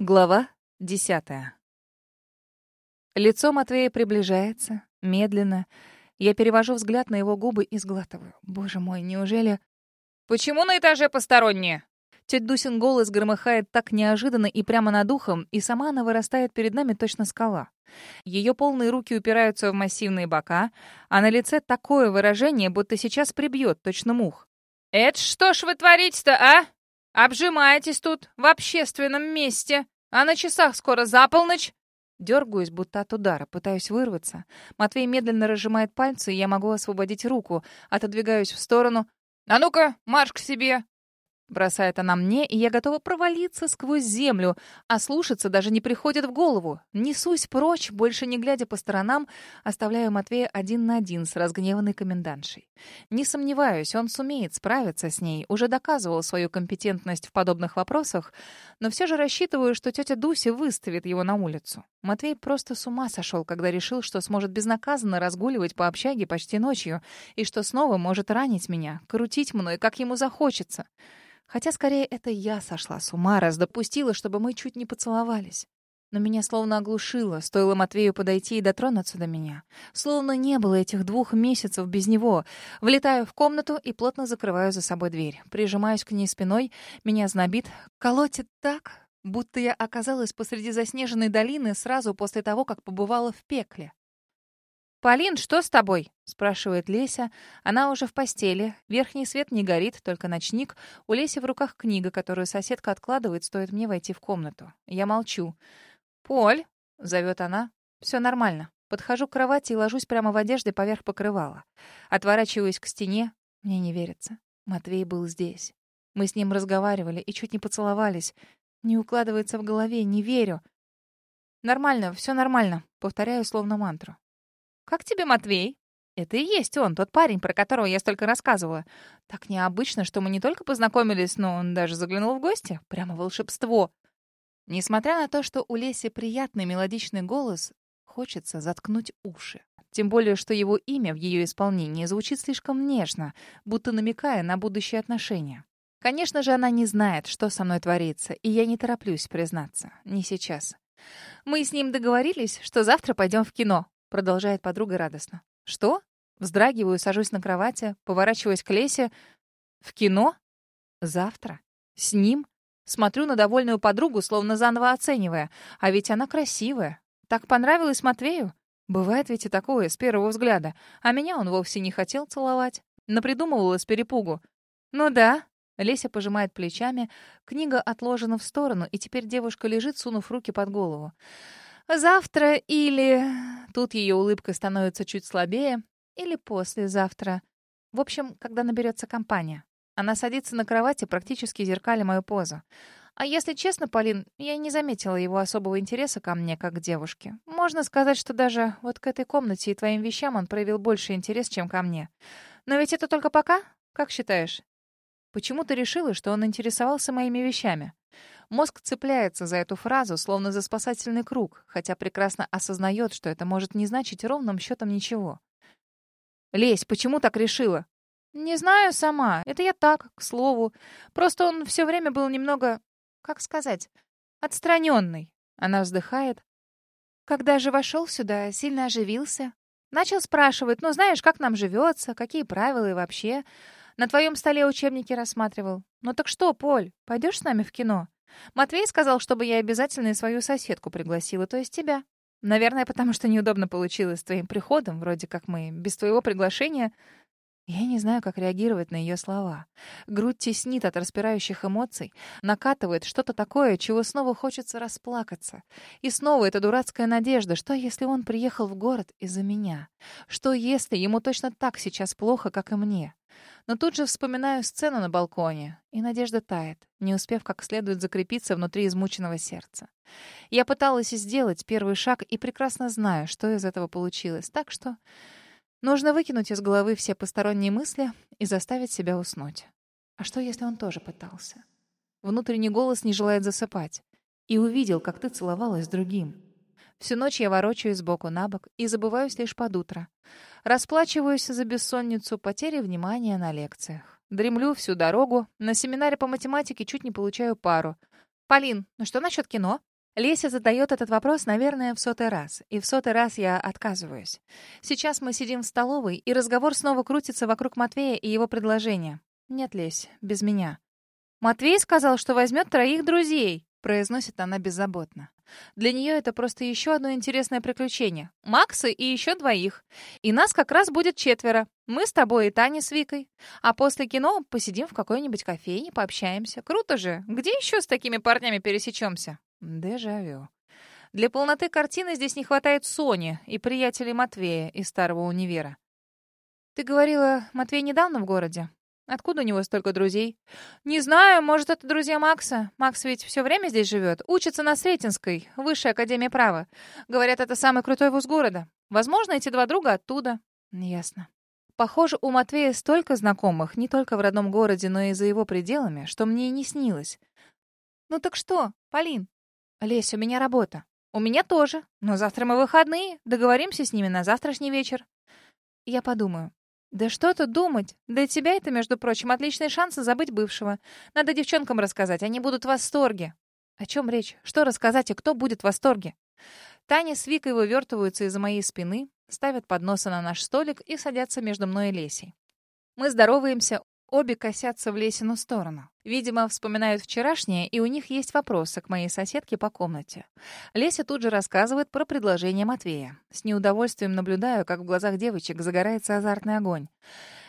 Глава десятая. Лицо Матвея приближается, медленно. Я перевожу взгляд на его губы и сглатываю. Боже мой, неужели... «Почему на этаже посторонние?» Тетя Дусин голос громыхает так неожиданно и прямо над ухом, и сама она вырастает перед нами точно скала. Ее полные руки упираются в массивные бока, а на лице такое выражение, будто сейчас прибьет точно мух. «Это что ж вы творите-то, а? Обжимаетесь тут, в общественном месте, а на часах скоро за полночь!» Дергаюсь, будто от удара, пытаюсь вырваться. Матвей медленно разжимает пальцы, и я могу освободить руку. Отодвигаюсь в сторону. «А ну-ка, марш к себе!» Бросает она мне, и я готова провалиться сквозь землю, а слушаться даже не приходит в голову. Несусь прочь, больше не глядя по сторонам, оставляю Матвея один на один с разгневанной комендантшей. Не сомневаюсь, он сумеет справиться с ней, уже доказывал свою компетентность в подобных вопросах, но все же рассчитываю, что тетя Дуся выставит его на улицу. Матвей просто с ума сошел, когда решил, что сможет безнаказанно разгуливать по общаге почти ночью, и что снова может ранить меня, крутить мной, как ему захочется. Хотя, скорее, это я сошла с ума, раз допустила, чтобы мы чуть не поцеловались. Но меня словно оглушило, стоило Матвею подойти и дотронуться до меня. Словно не было этих двух месяцев без него. Влетаю в комнату и плотно закрываю за собой дверь. Прижимаюсь к ней спиной, меня знобит, колотит так, будто я оказалась посреди заснеженной долины сразу после того, как побывала в пекле. «Полин, что с тобой?» — спрашивает Леся. Она уже в постели. Верхний свет не горит, только ночник. У Леси в руках книга, которую соседка откладывает, стоит мне войти в комнату. Я молчу. «Поль!» — зовет она. Все нормально. Подхожу к кровати и ложусь прямо в одежде поверх покрывала. Отворачиваюсь к стене. Мне не верится. Матвей был здесь. Мы с ним разговаривали и чуть не поцеловались. Не укладывается в голове, не верю. «Нормально, все нормально», — повторяю словно мантру. «Как тебе Матвей?» Это и есть он, тот парень, про которого я столько рассказывала. Так необычно, что мы не только познакомились, но он даже заглянул в гости. Прямо волшебство. Несмотря на то, что у Леси приятный мелодичный голос, хочется заткнуть уши. Тем более, что его имя в ее исполнении звучит слишком нежно, будто намекая на будущие отношения. Конечно же, она не знает, что со мной творится, и я не тороплюсь признаться. Не сейчас. Мы с ним договорились, что завтра пойдем в кино. Продолжает подруга радостно. Что? Вздрагиваю, сажусь на кровати, поворачиваюсь к Лесе. В кино? Завтра? С ним? Смотрю на довольную подругу, словно заново оценивая. А ведь она красивая. Так понравилась Матвею? Бывает ведь и такое, с первого взгляда. А меня он вовсе не хотел целовать. Напридумывала с перепугу. Ну да. Леся пожимает плечами. Книга отложена в сторону, и теперь девушка лежит, сунув руки под голову. Завтра или... Тут ее улыбка становится чуть слабее. Или послезавтра. В общем, когда наберется компания. Она садится на кровати, практически зеркали мою позу. А если честно, Полин, я не заметила его особого интереса ко мне, как к девушке. Можно сказать, что даже вот к этой комнате и твоим вещам он проявил больше интерес, чем ко мне. Но ведь это только пока? Как считаешь? Почему ты решила, что он интересовался моими вещами? Мозг цепляется за эту фразу, словно за спасательный круг, хотя прекрасно осознает, что это может не значить ровным счетом ничего. «Лесь, почему так решила?» «Не знаю сама. Это я так, к слову. Просто он все время был немного, как сказать, отстраненный». Она вздыхает. Когда же вошел сюда, сильно оживился. Начал спрашивать, ну знаешь, как нам живется, какие правила и вообще. На твоем столе учебники рассматривал. Ну так что, Поль, пойдешь с нами в кино? Матвей сказал, чтобы я обязательно и свою соседку пригласила, то есть тебя. Наверное, потому что неудобно получилось с твоим приходом, вроде как мы без твоего приглашения. Я не знаю, как реагировать на ее слова. Грудь теснит от распирающих эмоций, накатывает что-то такое, чего снова хочется расплакаться. И снова эта дурацкая надежда, что если он приехал в город из-за меня? Что если ему точно так сейчас плохо, как и мне? Но тут же вспоминаю сцену на балконе, и надежда тает, не успев как следует закрепиться внутри измученного сердца. Я пыталась сделать первый шаг и прекрасно знаю, что из этого получилось, так что нужно выкинуть из головы все посторонние мысли и заставить себя уснуть. А что, если он тоже пытался? Внутренний голос не желает засыпать. И увидел, как ты целовалась с другим. Всю ночь я ворочаюсь сбоку на бок и забываюсь лишь под утро. Расплачиваюсь за бессонницу, потери внимания на лекциях. Дремлю всю дорогу. На семинаре по математике чуть не получаю пару. «Полин, ну что насчет кино?» Леся задает этот вопрос, наверное, в сотый раз. И в сотый раз я отказываюсь. Сейчас мы сидим в столовой, и разговор снова крутится вокруг Матвея и его предложения. «Нет, Лесь, без меня». «Матвей сказал, что возьмет троих друзей», — произносит она беззаботно. Для нее это просто еще одно интересное приключение. Макса и еще двоих. И нас как раз будет четверо. Мы с тобой и Таня с Викой. А после кино посидим в какой-нибудь кофейне, пообщаемся. Круто же. Где еще с такими парнями пересечемся? Дежавю. Для полноты картины здесь не хватает Сони и приятелей Матвея из старого универа. Ты говорила, Матвей недавно в городе? Откуда у него столько друзей? Не знаю, может, это друзья Макса. Макс ведь все время здесь живет. Учится на Сретенской, Высшей Академии Права. Говорят, это самый крутой вуз города. Возможно, эти два друга оттуда. Ясно. Похоже, у Матвея столько знакомых, не только в родном городе, но и за его пределами, что мне и не снилось. Ну так что, Полин? Лесь, у меня работа. У меня тоже. Но завтра мы выходные. Договоримся с ними на завтрашний вечер. Я подумаю. «Да что тут думать? Для тебя это, между прочим, отличный шанс забыть бывшего. Надо девчонкам рассказать, они будут в восторге». «О чем речь? Что рассказать и кто будет в восторге?» Таня с Викой вывертываются из-за моей спины, ставят подносы на наш столик и садятся между мной и Лесей. Мы здороваемся, Обе косятся в Лесину сторону. Видимо, вспоминают вчерашнее, и у них есть вопросы к моей соседке по комнате. Леся тут же рассказывает про предложение Матвея. С неудовольствием наблюдаю, как в глазах девочек загорается азартный огонь.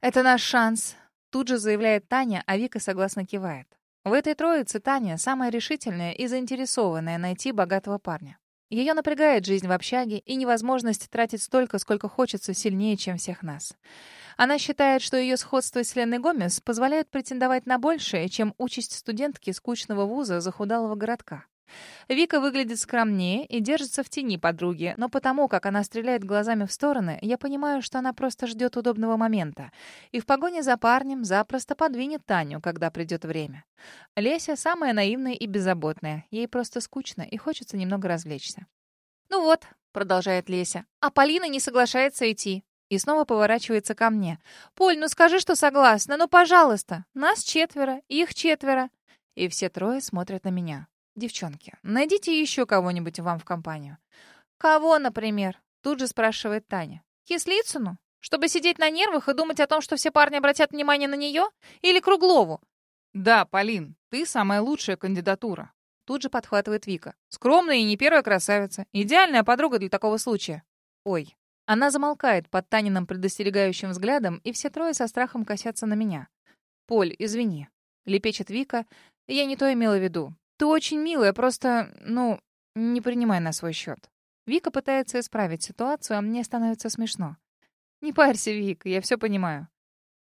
«Это наш шанс», — тут же заявляет Таня, а Вика согласно кивает. В этой троице Таня самая решительная и заинтересованная найти богатого парня. Ее напрягает жизнь в общаге и невозможность тратить столько, сколько хочется, сильнее, чем всех нас. Она считает, что ее сходство с Леной Гомес позволяет претендовать на большее, чем участь студентки скучного вуза захудалого городка. Вика выглядит скромнее и держится в тени подруги, но потому, как она стреляет глазами в стороны, я понимаю, что она просто ждет удобного момента. И в погоне за парнем запросто подвинет Таню, когда придет время. Леся самая наивная и беззаботная. Ей просто скучно и хочется немного развлечься. «Ну вот», — продолжает Леся, — «а Полина не соглашается идти. И снова поворачивается ко мне. «Поль, ну скажи, что согласна, ну пожалуйста. Нас четверо, их четверо». И все трое смотрят на меня. «Девчонки, найдите еще кого-нибудь вам в компанию». «Кого, например?» Тут же спрашивает Таня. «Кислицыну? Чтобы сидеть на нервах и думать о том, что все парни обратят внимание на нее? Или Круглову?» «Да, Полин, ты самая лучшая кандидатура». Тут же подхватывает Вика. «Скромная и не первая красавица. Идеальная подруга для такого случая». «Ой, она замолкает под Таниным предостерегающим взглядом, и все трое со страхом косятся на меня. «Поль, извини», — лепечет Вика. «Я не то имела в виду. Ты очень милая, просто, ну, не принимай на свой счет». Вика пытается исправить ситуацию, а мне становится смешно. «Не парься, Вика, я все понимаю».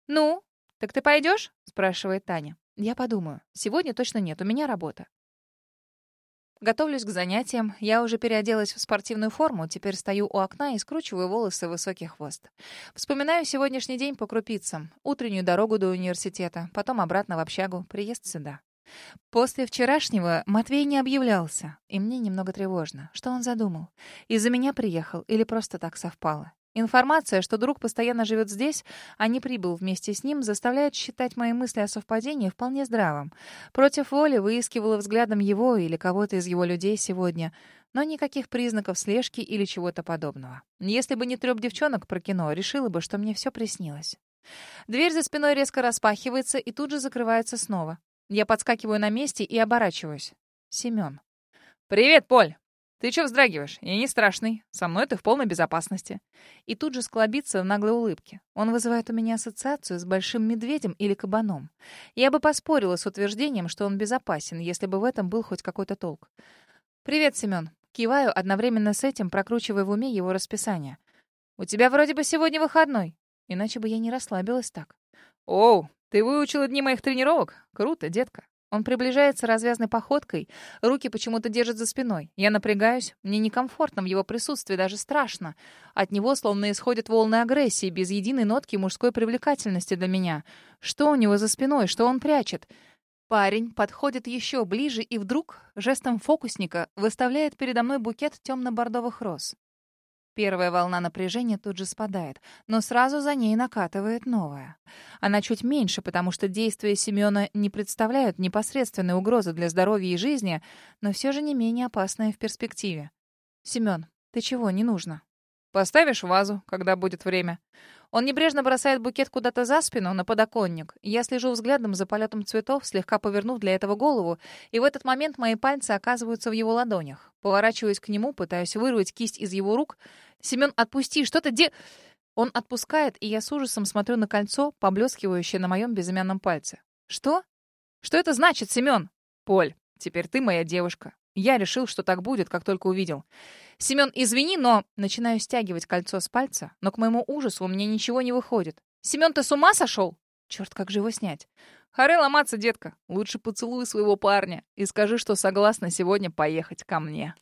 «Ну, так ты пойдешь?» — спрашивает Таня. «Я подумаю. Сегодня точно нет, у меня работа». Готовлюсь к занятиям. Я уже переоделась в спортивную форму, теперь стою у окна и скручиваю волосы в высокий хвост. Вспоминаю сегодняшний день по крупицам. Утреннюю дорогу до университета, потом обратно в общагу, приезд сюда. После вчерашнего Матвей не объявлялся, и мне немного тревожно. Что он задумал? Из-за меня приехал или просто так совпало? Информация, что друг постоянно живет здесь, а не прибыл вместе с ним, заставляет считать мои мысли о совпадении вполне здравым. Против воли выискивала взглядом его или кого-то из его людей сегодня, но никаких признаков слежки или чего-то подобного. Если бы не трёп девчонок про кино, решила бы, что мне все приснилось. Дверь за спиной резко распахивается и тут же закрывается снова. Я подскакиваю на месте и оборачиваюсь. Семён. «Привет, Поль!» «Ты чё вздрагиваешь? Я не страшный. Со мной ты в полной безопасности». И тут же склобится в наглой улыбке. Он вызывает у меня ассоциацию с большим медведем или кабаном. Я бы поспорила с утверждением, что он безопасен, если бы в этом был хоть какой-то толк. «Привет, Семён». Киваю, одновременно с этим прокручивая в уме его расписание. «У тебя вроде бы сегодня выходной. Иначе бы я не расслабилась так». «Оу, ты выучила дни моих тренировок? Круто, детка». Он приближается развязной походкой, руки почему-то держит за спиной. Я напрягаюсь, мне некомфортно в его присутствии, даже страшно. От него словно исходят волны агрессии, без единой нотки мужской привлекательности для меня. Что у него за спиной, что он прячет? Парень подходит еще ближе и вдруг, жестом фокусника, выставляет передо мной букет темно-бордовых роз. Первая волна напряжения тут же спадает, но сразу за ней накатывает новая. Она чуть меньше, потому что действия Семёна не представляют непосредственной угрозы для здоровья и жизни, но все же не менее опасная в перспективе. «Семён, ты чего, не нужно?» «Поставишь вазу, когда будет время». Он небрежно бросает букет куда-то за спину, на подоконник. Я слежу взглядом за полетом цветов, слегка повернув для этого голову, и в этот момент мои пальцы оказываются в его ладонях. Поворачиваюсь к нему, пытаюсь вырвать кисть из его рук. «Семен, отпусти! Что ты де...» Он отпускает, и я с ужасом смотрю на кольцо, поблескивающее на моем безымянном пальце. «Что? Что это значит, Семен?» «Поль, теперь ты моя девушка. Я решил, что так будет, как только увидел. «Семен, извини, но...» Начинаю стягивать кольцо с пальца, но к моему ужасу у меня ничего не выходит. «Семен, ты с ума сошел?» Черт, как же его снять? Харе ломаться, детка. Лучше поцелуй своего парня и скажи, что согласна сегодня поехать ко мне.